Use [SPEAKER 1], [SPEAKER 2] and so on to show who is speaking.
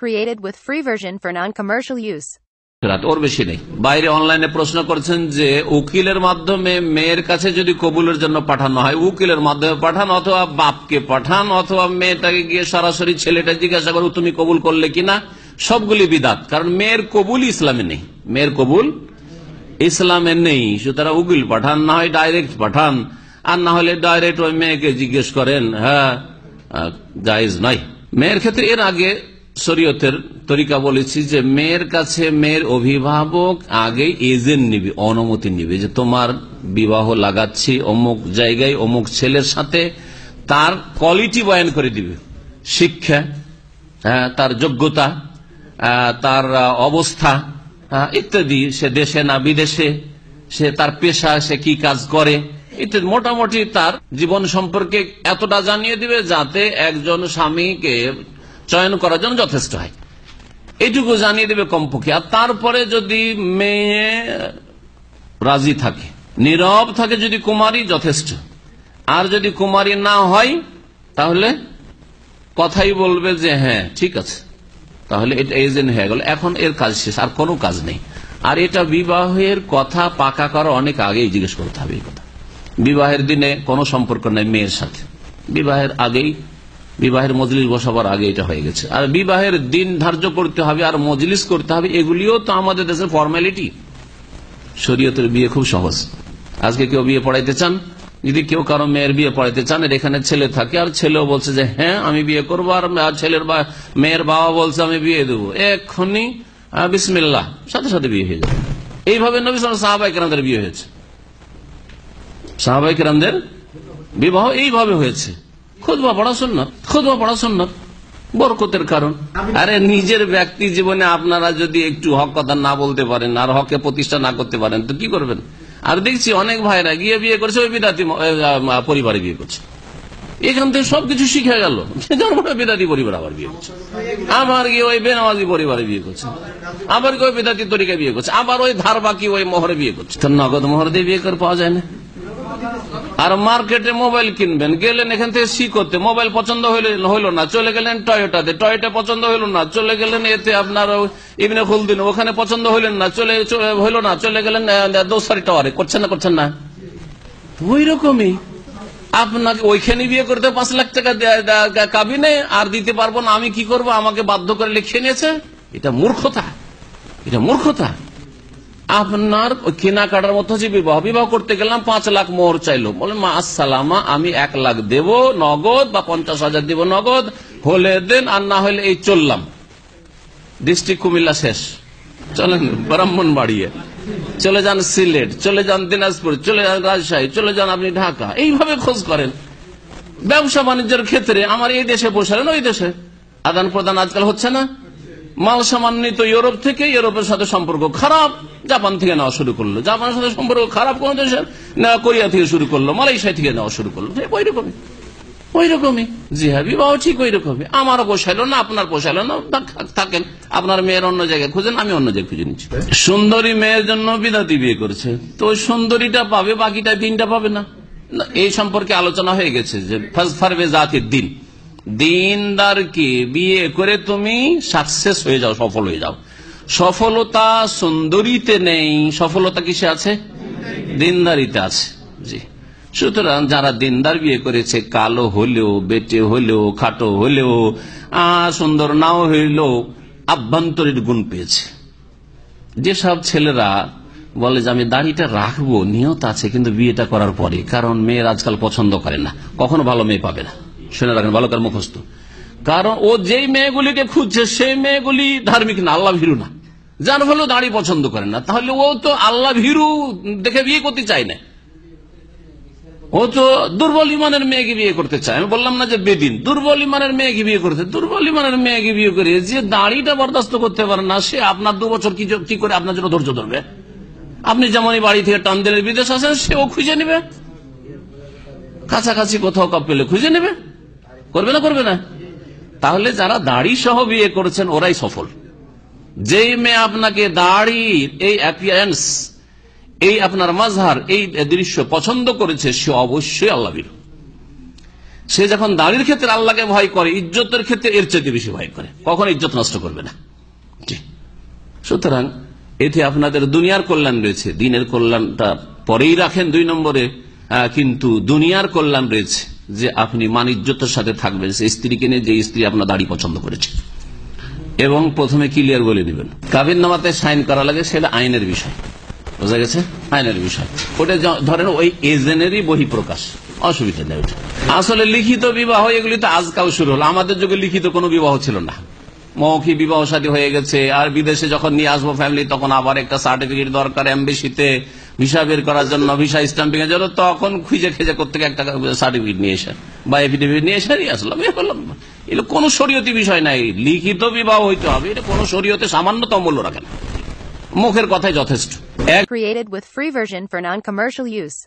[SPEAKER 1] Created with free version for non-commercial use.
[SPEAKER 2] ওর বেশি নেই। বাইরে অনলাইনে প্রশ্ন করছেন যে, উকিলের মাধ্যমে মেয়ের কাছে যদি কবুলের জন্য পাঠানো হয়, উকিলের মাধ্যমে পাঠান অথবা বাপকে পাঠান অথবা মেয়েটাকে গিয়ে সরাসরি ছেলেটা জিজ্ঞাসা করো, তুমি কবুল করলে কিনা সবগুলি বিদাত, কারণ মেয়ের কবুল ইসলামে নেই। মেয়ের কবুল ইসলামে নেই। সুতরাং উকিল পাঠান, না হয় ডাইরেক্ট পাঠান। আর না হলে ডাইরেক্ট ওই মেয়েকে জিজ্ঞেস করেন হ্যাঁ জায়েজ নয়। মেয়ের ক্ষেত্রে এর আগে শরীয়তের তরিকা বলেছি যে মেয়ের কাছে মেয়ের অভিভাবক আগে এজেন্ট নিবে অনুমতি নিবে যে তোমার বিবাহ লাগাচ্ছি অমুক জায়গায় অমুক ছেলের সাথে তার কোয়ালিটি বয়ান করে দিবে। শিক্ষা হ্যাঁ, তার যোগ্যতা তার অবস্থা ইত্যাদি। সে দেশে না বিদেশে সে তার পেশা সে কি কাজ করে ইত্যাদি। মোটামুটি তার জীবন সম্পর্কে এতটা জানিয়ে দিবে যাতে একজন স্বামীকে চয়ন করার জন্য যথেষ্ট হয়। এইটুকু জানিয়ে দেবে কমপক্ষে। আর তারপরে যদি মেয়ে রাজি থাকে, নীরব থাকে, যদি কুমারী, যথেষ্ট। আর যদি কুমারী না হয়, তাহলে কথাই বলবে যে হ্যাঁ ঠিক আছে। তাহলে এটা এজেন্ট হয়ে গেল। এখন এর কাজ শেষ, আর কোনো কাজ নেই। আর এটা বিবাহের কথা পাকা করা অনেক আগেই জিজ্ঞেস করতে হবে এই কথা। বিবাহের দিনে কোনো সম্পর্ক নেই মেয়ের সাথে। বিবাহের আগেই বিবাহের মজলিস বসাবার আগে এটা হয়ে গেছে। আর বিবাহের দিন ধার্য করতে হবে, আর মজলিস করতে হবে, এগুলিও তো আমাদের দেশের ফর্মালিটি শরীয়তের বিয়ে খুব সহজ। আজকে কেউ বিয়ে পড়াইতে চান, যদি কেউ কারও মেয়ের বিয়ে পড়াইতে চান আর এখানে ছেলে থাকে, আর ছেলেও বলছে যে হ্যাঁ আমি বিয়ে করব, আর ছেলের মেয়ের বাবা বলছে, আমি বিয়ে দেবো। এক্ষুনি বিসমিল্লা সাথে সাথে বিয়ে হয়ে যাবে। এইভাবে নবী সাহাবাই কেরামদের বিয়ে হয়েছে। সাহাবাই কেরামদের বিবাহ এইভাবে হয়েছে। খুদবা পড়া সুন্নত, খুদবা পড়া সুন্নত, বরকতের কারণ। আরে নিজের ব্যক্তি জীবনে আপনারা যদি একটু হক কথা না বলতে পারেন, আর হকে প্রতিষ্ঠা না করতে পারেন, তো কি করবেন? আর দেখছি অনেক ভাইরা গিয়ে বিয়ে করছে, ওই বিদাতি পরিবারে বিয়ে করছে। এখান থেকে সবকিছু শিখে গেল। বেদাতি পরিবার আবার বিয়ে করছে। আবার গিয়ে ওই বেনামাজি পরিবারে বিয়ে করছে। আবার গিয়ে ওই বেদাতি তরিকা বিয়ে করছে। আবার ওই ধার বাকি ওই মোহরে বিয়ে করছে। নগদ মোহর দিয়ে বিয়ে করে পাওয়া যায় না। আর মার্কেটে মোবাইল কিনবেন, গেলেন এখান থেকে সি করতে, মোবাইল পছন্দ হইল না, চলে গেলেন টয়োটাতে টয়োটা পছন্দ হইল না, চলে গেলেন এতে আপনার ইবনে খুলদিন, ওখানে পছন্দ হইলেন না, চলে হইল না, চলে গেলেন দোসারি টাওয়ারে, করছেন না করছেন না? ওই রকমই আপনাকে ওইখানে বিয়ে করতে পাঁচ লাখ টাকা কাবিনে, আর দিতে পারব না, আমি কি করব? আমাকে বাধ্য করে লিখিয়ে নিয়েছে। এটা মূর্খতা। এটা মূর্খতা। আপনার কেনাকাটার মতো হচ্ছে বিবাহ বিবাহ করতে গেলাম পাঁচ লাখ মোহর চাইলো। বলেন মা, আসসালামা, আমি এক লাখ দেব, নগদ বা পঞ্চাশ হাজার দেব নগদ, হলে দেন, আর না হলে এই চললাম। ডিস্ট্রিক্ট কুমিল্লা শেষ। চলেন ব্রাহ্মণ বাড়িয়ে চলে যান সিলেট, চলে যান দিনাজপুর, চলে যান রাজশাহী, চলে যান আপনি ঢাকা। এইভাবে খোঁজ করেন। ব্যবসা বাণিজ্যের ক্ষেত্রে আমার এই দেশে বসালেন ওই দেশে। আদান প্রদান আজকাল হচ্ছে না। মাল সামান নিত ইউরোপ থেকে ইউরোপের সাথে সম্পর্ক খারাপ জাপান থেকে নেওয়া শুরু করল। জাপানের সাথে সম্পর্ক খারাপ কোন দেশের নেওয়া কোরিয়া থেকে শুরু করল মালয়েশিয়া থেকে নেওয়া শুরু করল। ওই রকমই ওই রকমই জি হ্যাঁ বিবাহ ঠিক ওই রকমই আমারও পোষাইলো না আপনার পোষাইলো না। থাকেন। আপনার মেয়ের অন্য জায়গায় খুঁজেন আমি অন্য জায়গায় খুঁজে নিচ্ছি। সুন্দরী মেয়ের জন্য বিদাতি বিয়ে করেছে। তো সুন্দরীটা পাবে বাকিটা দিনটা পাবে না। না, এই সম্পর্কে আলোচনা হয়ে গেছে যে ফারবে জাতির দিন। দিনদারকে বিয়ে করে তুমি সাকসেস হয়ে যাও, সফল হয়ে যাও। সফলতা সুন্দরীতে নেই। সফলতা কিসে আছে? দিনদারিতে আছে। জি। সুতরাং যারা দিনদার বিয়ে করেছে, কালো হলেও, বেটে হলেও, খাটো হলেও সুন্দর নাও হইলেও আভ্যন্তরীণ গুণ পেয়েছে। যেসব ছেলেরা বলে যে, আমি দাড়িটা রাখব, নিয়ত আছে, কিন্তু বিয়েটা করার পরে, কারণ মেয়ের আজকাল পছন্দ করে না, কখনো ভালো মেয়ে পাবে না। শুনে রাখেন, ভালো কার মুখস্থ। কারণ ও যেই মেয়েগুলিকে খুঁজছে, সেই মেয়েগুলি ধার্মিক না, আল্লাহ ভীরু না। যার ফলে দাড়ি পছন্দ করে না। তাহলে ও তো আল্লাহ ভীরু দেখে বিয়ে করতে চায় না। ও তো দুর্বল ইমানের মেয়েকে বিয়ে করতে চায়। আমি বললাম না যে বেদিন। দুর্বল ইমানের মেয়েকে বিয়ে করতে দুর্বল ইমানের মেয়েকে বিয়ে করে যে দাড়িটা বরদাস্ত করতে পারে না, সে আপনার দু বছর কি করে আপনার জন্য ধৈর্য ধরবে? আপনি যেমন বাড়ি থেকে টান দিলে বিদেশ আসেন, সেও খুঁজে নেবে। কাছাকাছি কোথাও কাপ পেলে খুঁজে নেবে। করবে না করবে না। তাহলে যারা দাড়ি সহ বিয়ে করেছেন, ওরাই সফল। যেই মেয়ে আপনাকে দাড়ি, এই অ্যাপিয়ারেন্স এই আপনার মাঝহার, এই দৃশ্য পছন্দ করেছে, সে অবশ্যই আল্লাহ সে যখন দাড়ির ক্ষেত্রে আল্লাহকে ভয় করে, ইজ্জতের ক্ষেত্রে এর চাইতে বেশি ভয় করে। কখন ইজ্জত নষ্ট করবে না? সুতরাং, এতে আপনাদের দুনিয়ার কল্যাণ রয়েছে, দিনের কল্যাণটা পরেই রাখেন দুই নম্বরে কিন্তু দুনিয়ার কল্যাণ রয়েছে। যে আপনি মানিজ্যতার সাথে থাকবেন, সেই স্ত্রীকে নিয়ে যে স্ত্রী আপনার দাড়ি পছন্দ করেছে। এবং প্রথমে ক্লিয়ার বলে দিবেন। কাবির নামাতে সাইন করা লাগে, সেটা আইনের বিষয়। বোঝা গেছে? আইনের বিষয়। ওটা ধরেন ওই এজেন্টেরই বহিঃপ্রকাশ। অসুবিধা নেই আসলে লিখিত বিবাহ, এগুলি তো আজকাল শুরু হলো। আমাদের যুগে লিখিত কোনো বিবাহ ছিল না। মৌখিক বিবাহ সাথী হয়ে গেছে, আর বিদেশে যখন নিয়ে আসব ফ্যামিলি তখন আবার একটা সার্টিফিকেট দরকার এমবেসিতে ভিসা বের করার জন্য ভিসা স্ট্যাম্পিং এর জন্য তখন খুঁজে খেজে করতে একটা সার্টিফিকেট নিয়ে এসে, বা এফিডেভিট নিয়ে এসে আসলাম। এগুলো কোনো শরীয়তি বিষয় নাই। লিখিত বিবাহ হইতে হবে, এটা কোনো শরীয়তে সামান্যতম মূল্য রাখে না। মুখের কথাই যথেষ্ট।
[SPEAKER 1] Created with free version for non-commercial use.